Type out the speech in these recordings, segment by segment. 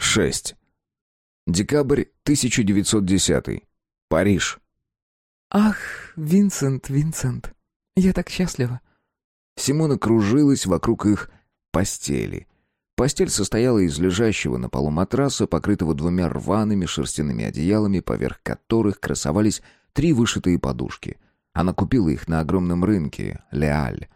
6. Декабрь 1910. Париж. «Ах, Винсент, Винсент, я так счастлива!» Симона кружилась вокруг их постели. Постель состояла из лежащего на полу матраса, покрытого двумя рваными шерстяными одеялами, поверх которых красовались три вышитые подушки. Она купила их на огромном рынке, Леаль.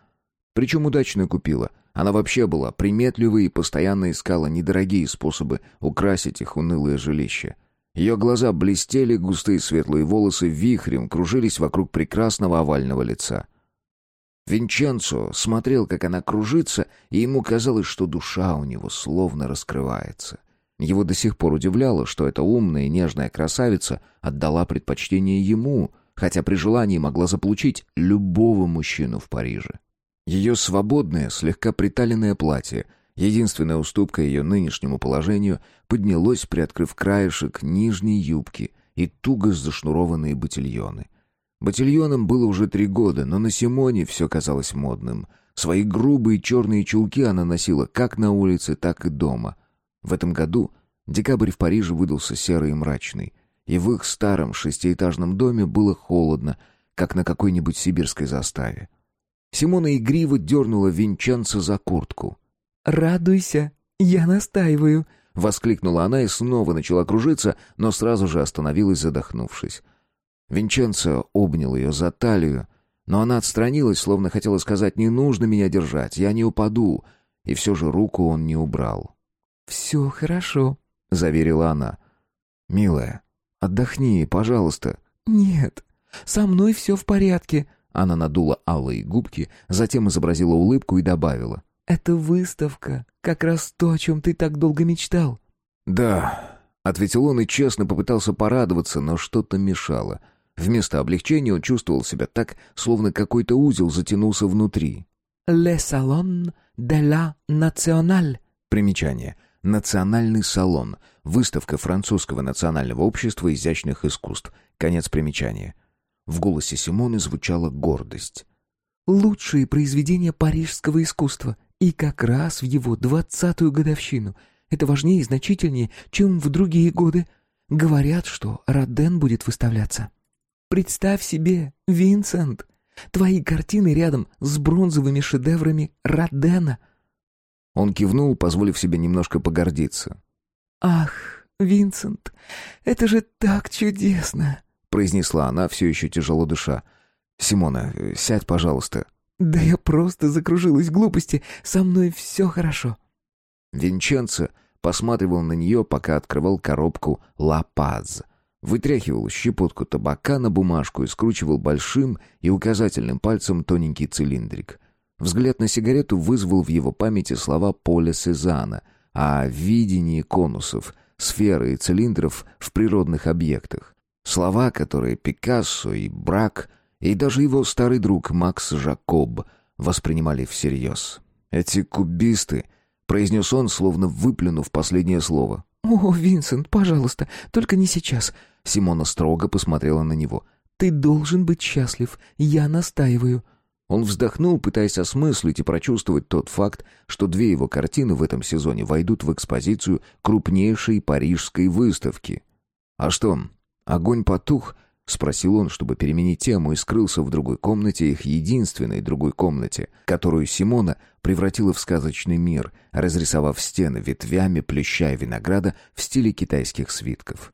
Причем удачно купила — она вообще была приметливой и постоянно искала недорогие способы украсить их унылое жилище. Ее глаза блестели, густые светлые волосы вихрем кружились вокруг прекрасного овального лица. Винченцо смотрел, как она кружится, и ему казалось, что душа у него словно раскрывается. Его до сих пор удивляло, что эта умная и нежная красавица отдала предпочтение ему, хотя при желании могла заполучить любого мужчину в Париже. Ее свободное, слегка приталенное платье, единственная уступка ее нынешнему положению, поднялось, приоткрыв краешек нижней юбки и туго зашнурованные ботильоны. Ботильонам было уже три года, но на Симоне все казалось модным. Свои грубые черные чулки она носила как на улице, так и дома. В этом году декабрь в Париже выдался серый и мрачный, и в их старом шестиэтажном доме было холодно, как на какой-нибудь сибирской заставе. Симона игриво дернула Винченца за куртку. «Радуйся, я настаиваю», — воскликнула она и снова начала кружиться, но сразу же остановилась, задохнувшись. Винченцо обнял ее за талию, но она отстранилась, словно хотела сказать «не нужно меня держать, я не упаду», и все же руку он не убрал. «Все хорошо», — заверила она. «Милая, отдохни, пожалуйста». «Нет, со мной все в порядке», она надула алые губки, затем изобразила улыбку и добавила. «Это выставка. Как раз то, о чем ты так долго мечтал». «Да», — ответил он и честно попытался порадоваться, но что-то мешало. Вместо облегчения он чувствовал себя так, словно какой-то узел затянулся внутри. «Le salon de la nationale». Примечание. Национальный салон. Выставка французского национального общества изящных искусств. Конец примечания. В голосе Симоны звучала гордость. «Лучшие произведения парижского искусства, и как раз в его двадцатую годовщину. Это важнее и значительнее, чем в другие годы. Говорят, что Роден будет выставляться. Представь себе, Винсент, твои картины рядом с бронзовыми шедеврами Родена». Он кивнул, позволив себе немножко погордиться. «Ах, Винсент, это же так чудесно!» Произнесла она, все еще тяжело дыша. «Симона, сядь, пожалуйста». «Да я просто закружилась глупости. Со мной все хорошо». Винченцо посматривал на нее, пока открывал коробку «Ла Паз». Вытряхивал щепотку табака на бумажку и скручивал большим и указательным пальцем тоненький цилиндрик. Взгляд на сигарету вызвал в его памяти слова Поля Сезана о видении конусов, сферы и цилиндров в природных объектах. Слова, которые Пикассо и Брак, и даже его старый друг Макс Жакоб воспринимали всерьез. «Эти кубисты», — произнес он, словно выплюнув последнее слово. «О, Винсент, пожалуйста, только не сейчас». Симона строго посмотрела на него. «Ты должен быть счастлив. Я настаиваю». Он вздохнул, пытаясь осмыслить и прочувствовать тот факт, что две его картины в этом сезоне войдут в экспозицию крупнейшей парижской выставки. «А что, Огонь потух, спросил он, чтобы переменить тему, и скрылся в другой комнате, их единственной другой комнате, которую Симона превратила в сказочный мир, разрисовав стены ветвями плюща и винограда в стиле китайских свитков.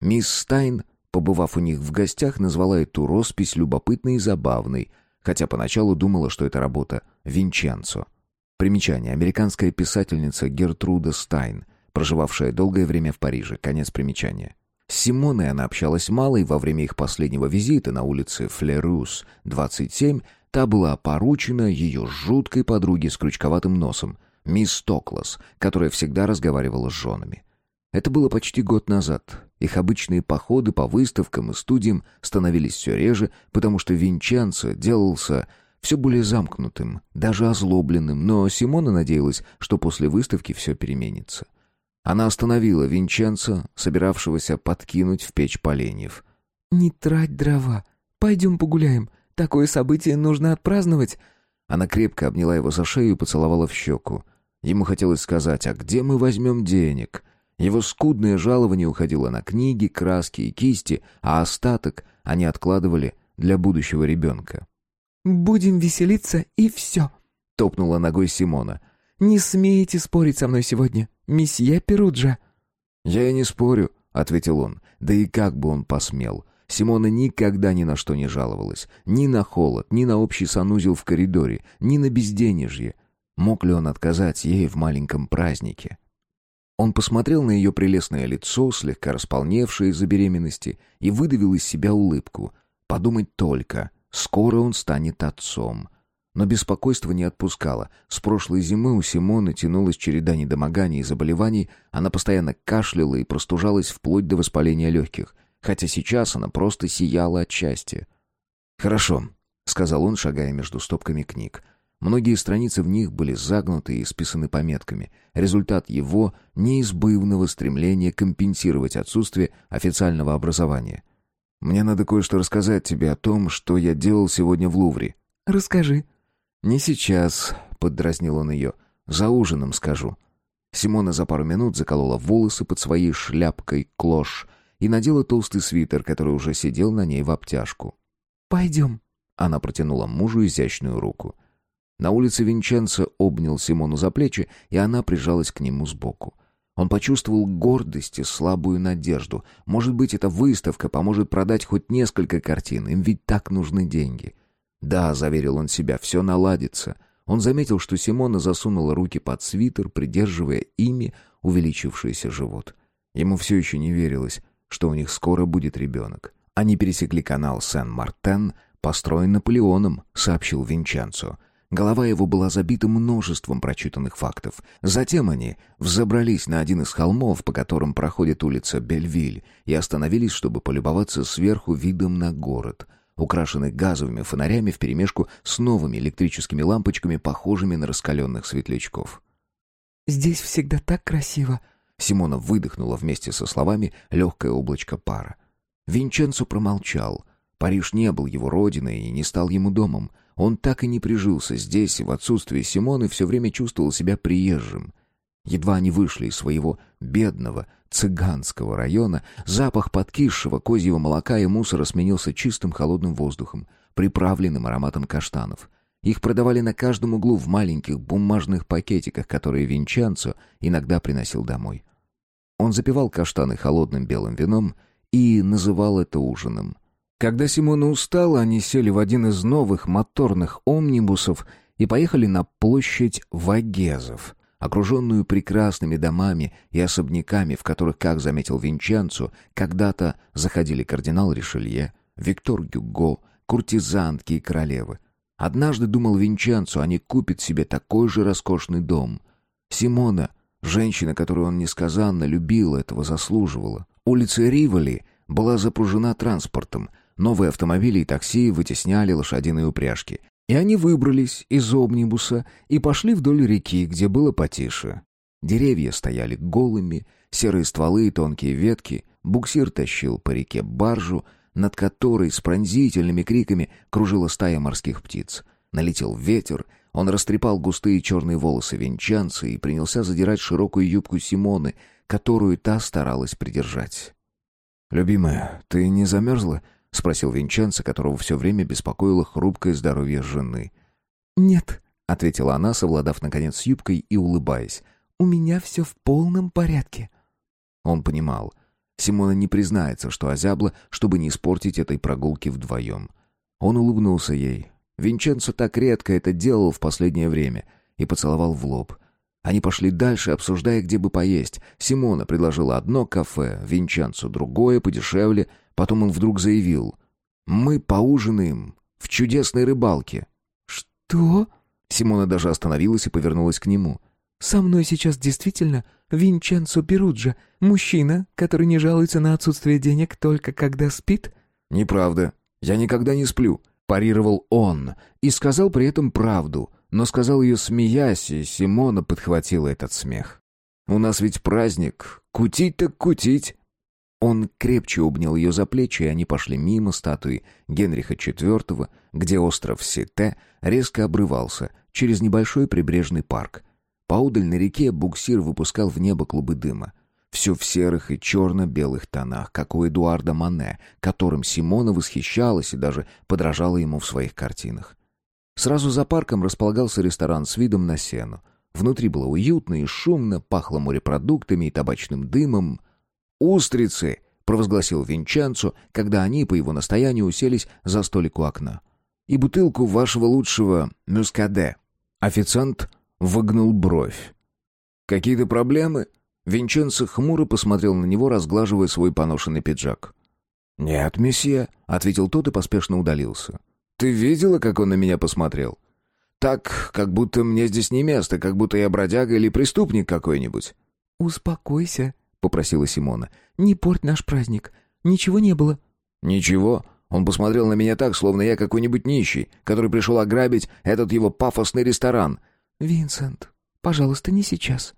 Мисс Стайн, побывав у них в гостях, назвала эту роспись любопытной и забавной, хотя поначалу думала, что это работа Винченцо. Примечание. Американская писательница Гертруда Стайн, проживавшая долгое время в Париже. Конец примечания. С Симоной она общалась мало, и во время их последнего визита на улице Флерус, 27, та была поручена ее жуткой подруге с крючковатым носом, мисс Токлас, которая всегда разговаривала с женами. Это было почти год назад. Их обычные походы по выставкам и студиям становились все реже, потому что Винченцо делался все более замкнутым, даже озлобленным, но Симона надеялась, что после выставки все переменится. Она остановила Винченцо, собиравшегося подкинуть в печь поленьев. «Не трать дрова. Пойдем погуляем. Такое событие нужно отпраздновать». Она крепко обняла его за шею и поцеловала в щеку. Ему хотелось сказать, а где мы возьмем денег? Его скудное жалование уходило на книги, краски и кисти, а остаток они откладывали для будущего ребенка. «Будем веселиться, и все», — топнула ногой Симона. «Не смеете спорить со мной сегодня, месье Перуджа». «Я и не спорю», — ответил он. «Да и как бы он посмел. Симона никогда ни на что не жаловалась. Ни на холод, ни на общий санузел в коридоре, ни на безденежье. Мог ли он отказать ей в маленьком празднике? Он посмотрел на ее прелестное лицо, слегка располневшее из-за беременности, и выдавил из себя улыбку. Подумать только, скоро он станет отцом. Но беспокойство не отпускало. С прошлой зимы у Симоны тянулась череда недомоганий и заболеваний, она постоянно кашляла и простужалась вплоть до воспаления легких хотя сейчас она просто сияла от счастья. «Хорошо», — сказал он, шагая между стопками книг. Многие страницы в них были загнуты и исписаны пометками. Результат его неизбывного стремления компенсировать отсутствие официального образования. «Мне надо кое-что рассказать тебе о том, что я делал сегодня в Лувре». «Расскажи». «Не сейчас», — поддразнил он ее. «За ужином скажу». Симона за пару минут заколола волосы под своей шляпкой клош и надела толстый свитер, который уже сидел на ней в обтяжку. «Пойдем». Она протянула мужу изящную руку. На улице Винченцо обнял Симону за плечи, и она прижалась к нему сбоку. Он почувствовал гордость и слабую надежду. Может быть, эта выставка поможет продать хоть несколько картин, им ведь так нужны деньги. Да, заверил он себя, все наладится. Он заметил, что Симона засунула руки под свитер, придерживая ими увеличившийся живот. Ему все еще не верилось, что у них скоро будет ребенок. Они пересекли канал Сен-Мартен, построен Наполеоном, сообщил Винчанцо. Голова его была забита множеством прочитанных фактов. Затем они взобрались на один из холмов, по которым проходит улица Бельвиль, и остановились, чтобы полюбоваться сверху видом на город, украшенный газовыми фонарями вперемешку с новыми электрическими лампочками, похожими на раскаленных светлячков. «Здесь всегда так красиво», Симона выдохнула вместе со словами легкое облачко пара. Винченцо промолчал. Париж не был его родиной и не стал ему домом. Он так и не прижился здесь, и в отсутствие Симоны все время чувствовал себя приезжим. Едва они вышли из своего бедного цыганского района, запах подкисшего козьего молока и мусора сменился чистым холодным воздухом, приправленным ароматом каштанов. Их продавали на каждом углу в маленьких бумажных пакетиках, которые Винчанцо иногда приносил домой. Он запивал каштаны холодным белым вином и называл это ужином. Когда Симона устала, они сели в один из новых моторных омнибусов и поехали на площадь Вагезов, окруженную прекрасными домами и особняками, в которых, как заметил Винчанцо, когда-то заходили кардинал Ришелье, Виктор Гюго, куртизанки и королевы. Однажды думал Винченцо, они купят себе такой же роскошный дом. Симона, женщина, которую он несказанно любил, этого заслуживала. Улица Риволи была запружена транспортом. Новые автомобили и такси вытесняли лошадиные упряжки. И они выбрались из обнибуса и пошли вдоль реки, где было потише. Деревья стояли голыми, серые стволы и тонкие ветки. Буксир тащил по реке баржу, над которой с пронзительными криками кружила стая морских птиц. Налетел ветер, он растрепал густые черные волосы венчанца и принялся задирать широкую юбку Симоны, которую та старалась придержать. «Любимая, ты не замерзла?» — спросил Винченцо, которого все время беспокоило хрупкое здоровье жены. «Нет», — ответила она, совладав наконец с юбкой и улыбаясь. «У меня все в полном порядке». Он понимал — Симона не признается, что озябла, чтобы не испортить этой прогулки вдвоем. Он улыбнулся ей. Винченцо так редко это делал в последнее время и поцеловал в лоб. Они пошли дальше, обсуждая, где бы поесть. Симона предложила одно кафе, Винченцо другое, подешевле. Потом он вдруг заявил. «Мы поужинаем в чудесной рыбалке». «Что?» Симона даже остановилась и повернулась к нему. Со мной сейчас действительно Винченцо Перуджа, мужчина, который не жалуется на отсутствие денег только когда спит?» «Неправда. Я никогда не сплю», — парировал он и сказал при этом правду, но сказал ее смеясь, и Симона подхватила этот смех. «У нас ведь праздник. Кутить так кутить». Он крепче обнял ее за плечи, и они пошли мимо статуи Генриха IV, где остров Сите резко обрывался через небольшой прибрежный парк — Поудаль на реке буксир выпускал в небо клубы дыма. Все в серых и черно-белых тонах, как у Эдуарда Мане, которым Симона восхищалась и даже подражала ему в своих картинах. Сразу за парком располагался ресторан с видом на сену. Внутри было уютно и шумно, пахло морепродуктами и табачным дымом. «Устрицы!» — провозгласил Винченцо, когда они, по его настоянию, уселись за столик у окна. «И бутылку вашего лучшего мюскаде». Официант выгнул бровь. «Какие-то проблемы?» Винченцо хмуро посмотрел на него, разглаживая свой поношенный пиджак. «Нет, месье», — ответил тот и поспешно удалился. «Ты видела, как он на меня посмотрел? Так, как будто мне здесь не место, как будто я бродяга или преступник какой-нибудь». «Успокойся», — попросила Симона. «Не порть наш праздник. Ничего не было». «Ничего». Он посмотрел на меня так, словно я какой-нибудь нищий, который пришел ограбить этот его пафосный ресторан. «Винсент, пожалуйста, не сейчас».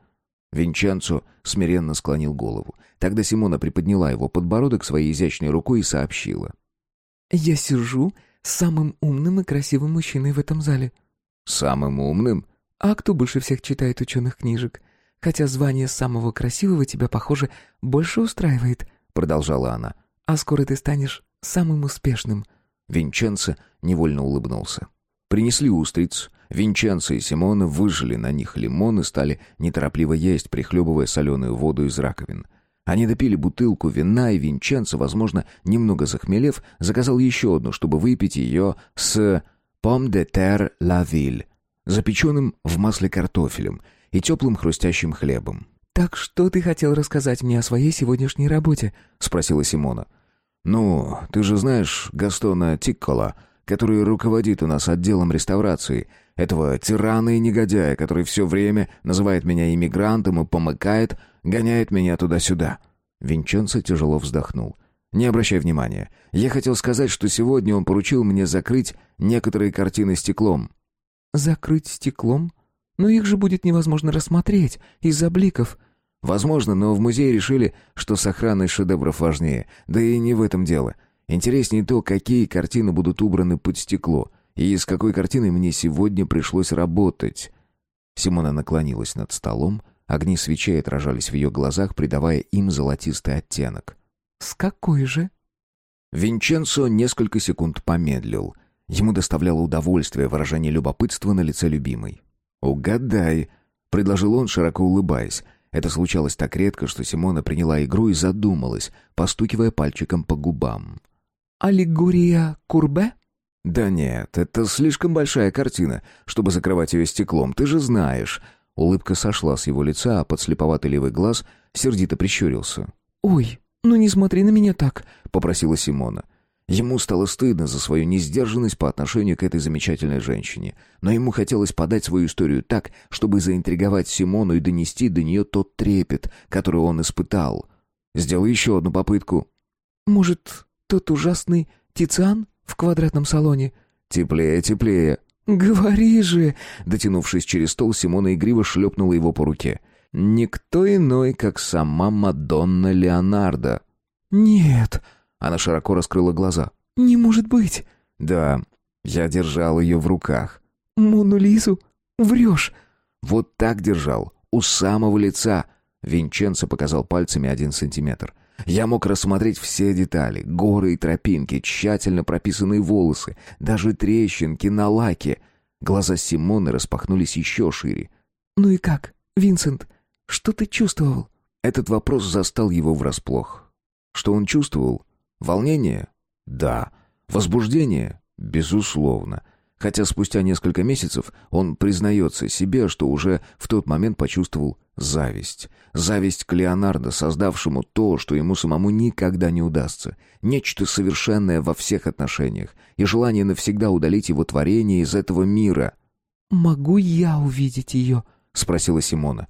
Винченцо смиренно склонил голову. Тогда Симона приподняла его подбородок своей изящной рукой и сообщила. «Я сижу самым умным и красивым мужчиной в этом зале». «Самым умным?» «А кто больше всех читает ученых книжек? Хотя звание самого красивого тебя, похоже, больше устраивает», — продолжала она. «А скоро ты станешь самым успешным». Винченцо невольно улыбнулся. Принесли устриц. Винченцо и Симона выжили на них лимон и стали неторопливо есть, прихлебывая соленую воду из раковин. Они допили бутылку вина, и Винченцо, возможно, немного захмелев, заказал еще одну, чтобы выпить ее с «Pomme de terre la ville», запеченным в масле картофелем и теплым хрустящим хлебом. «Так что ты хотел рассказать мне о своей сегодняшней работе?» — спросила Симона. «Ну, ты же знаешь Гастона Тиккола, который руководит у нас отделом реставрации, этого тирана и негодяя, который все время называет меня иммигрантом и помыкает, гоняет меня туда-сюда». Винченцо тяжело вздохнул. «Не обращай внимания. Я хотел сказать, что сегодня он поручил мне закрыть некоторые картины стеклом». «Закрыть стеклом? Но их же будет невозможно рассмотреть из-за бликов». «Возможно, но в музее решили, что с охраной шедевров важнее. Да и не в этом дело. Интереснее то, какие картины будут убраны под стекло, и с какой картиной мне сегодня пришлось работать. Симона наклонилась над столом, огни свечей отражались в ее глазах, придавая им золотистый оттенок. «С какой же?» Винченцо несколько секунд помедлил. Ему доставляло удовольствие выражение любопытства на лице любимой. «Угадай», — предложил он, широко улыбаясь. Это случалось так редко, что Симона приняла игру и задумалась, постукивая пальчиком по губам. «Аллегория Курбе?» «Да нет, это слишком большая картина, чтобы закрывать ее стеклом, ты же знаешь». Улыбка сошла с его лица, а подслеповатый левый глаз сердито прищурился. «Ой, ну не смотри на меня так», — попросила Симона. Ему стало стыдно за свою несдержанность по отношению к этой замечательной женщине, но ему хотелось подать свою историю так, чтобы заинтриговать Симону и донести до нее тот трепет, который он испытал. Сделай еще одну попытку. «Может, тот ужасный Тициан в квадратном салоне?» «Теплее, теплее». «Говори же!» Дотянувшись через стол, Симона игриво шлепнула его по руке. «Никто иной, как сама Мадонна Леонардо». «Нет!» Она широко раскрыла глаза. «Не может быть!» «Да, я держал ее в руках». «Мону Лизу? Врешь!» «Вот так держал, у самого лица!» Винченцо показал пальцами один сантиметр. Я мог рассмотреть все детали, горы и тропинки, тщательно прописанные волосы, даже трещинки на лаке. Глаза Симоны распахнулись еще шире. «Ну и как, Винсент? Что ты чувствовал?» Этот вопрос застал его врасплох. Что он чувствовал? Волнение? Да. Возбуждение? Безусловно. Хотя спустя несколько месяцев он признается себе, что уже в тот момент почувствовал зависть. Зависть к Леонардо, создавшему то, что ему самому никогда не удастся. Нечто совершенное во всех отношениях. И желание навсегда удалить его творение из этого мира. «Могу я увидеть ее?» — спросила Симона.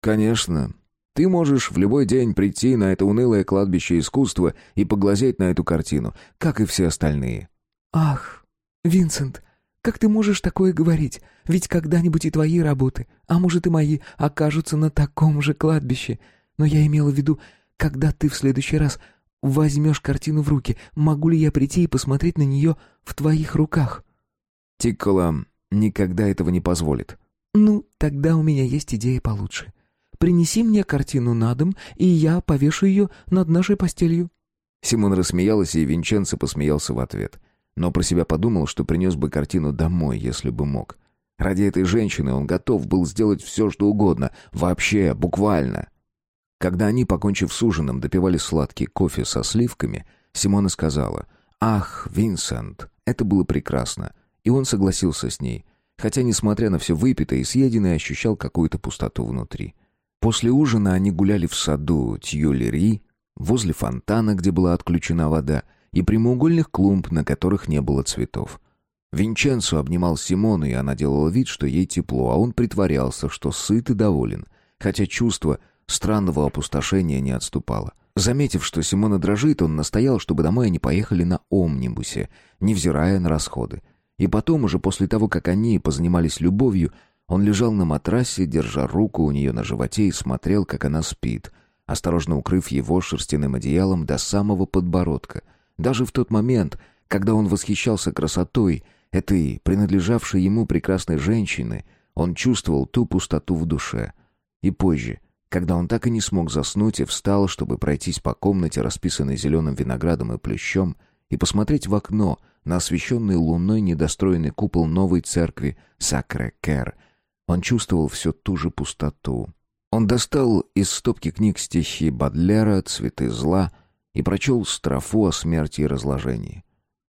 «Конечно. Ты можешь в любой день прийти на это унылое кладбище искусства и поглазеть на эту картину, как и все остальные». «Ах, Винсент, как ты можешь такое говорить? Ведь когда-нибудь и твои работы, а может и мои, окажутся на таком же кладбище. Но я имела в виду, когда ты в следующий раз возьмешь картину в руки, могу ли я прийти и посмотреть на нее в твоих руках?» Тиккола никогда этого не позволит. «Ну, тогда у меня есть идея получше. принеси мне картину на дом, и я повешу ее над нашей постелью». Симон рассмеялась, и Винченцо посмеялся в ответ. Но про себя подумал, что принес бы картину домой, если бы мог. Ради этой женщины он готов был сделать все, что угодно. Вообще, буквально. Когда они, покончив с ужином, допивали сладкий кофе со сливками, Симона сказала «Ах, Винсент, это было прекрасно». И он согласился с ней, хотя, несмотря на все выпитое и съеденное, ощущал какую-то пустоту внутри. После ужина они гуляли в саду Тьюлери, возле фонтана, где была отключена вода, и прямоугольных клумб, на которых не было цветов. Винченцо обнимал Симону, и она делала вид, что ей тепло, а он притворялся, что сыт и доволен, хотя чувство странного опустошения не отступало. Заметив, что Симона дрожит, он настоял, чтобы домой они поехали на омнибусе, невзирая на расходы. И потом, уже после того, как они позанимались любовью, он лежал на матрасе, держа руку у нее на животе и смотрел, как она спит, осторожно укрыв его шерстяным одеялом до самого подбородка. Даже в тот момент, когда он восхищался красотой этой принадлежавшей ему прекрасной женщины, он чувствовал ту пустоту в душе. И позже, когда он так и не смог заснуть и встал, чтобы пройтись по комнате, расписанной зеленым виноградом и плющом, и посмотреть в окно на освещенный луной недостроенный купол новой церкви Сакре-Кер, он чувствовал всю ту же пустоту. Он достал из стопки книг стихи Бадлера «Цветы зла» и прочел строфу о смерти и разложении.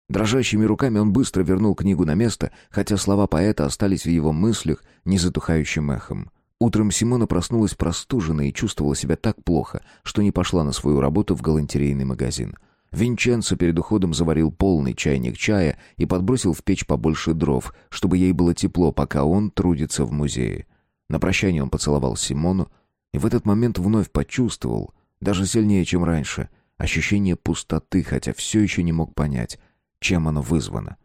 Дрожащими руками он быстро вернул книгу на место, хотя слова поэта остались в его мыслях незатухающим эхом. Утром Симона проснулась простуженной и чувствовала себя так плохо, что не пошла на свою работу в галантерейный магазин. Винченцо перед уходом заварил полный чайник чая и подбросил в печь побольше дров, чтобы ей было тепло, пока он трудится в музее. На прощание он поцеловал Симону, и в этот момент вновь почувствовал, даже сильнее, чем раньше, ощущение пустоты, хотя все еще не мог понять, чем оно вызвано.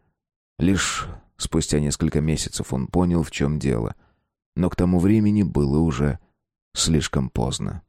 Лишь спустя несколько месяцев он понял, в чем дело. Но к тому времени было уже слишком поздно.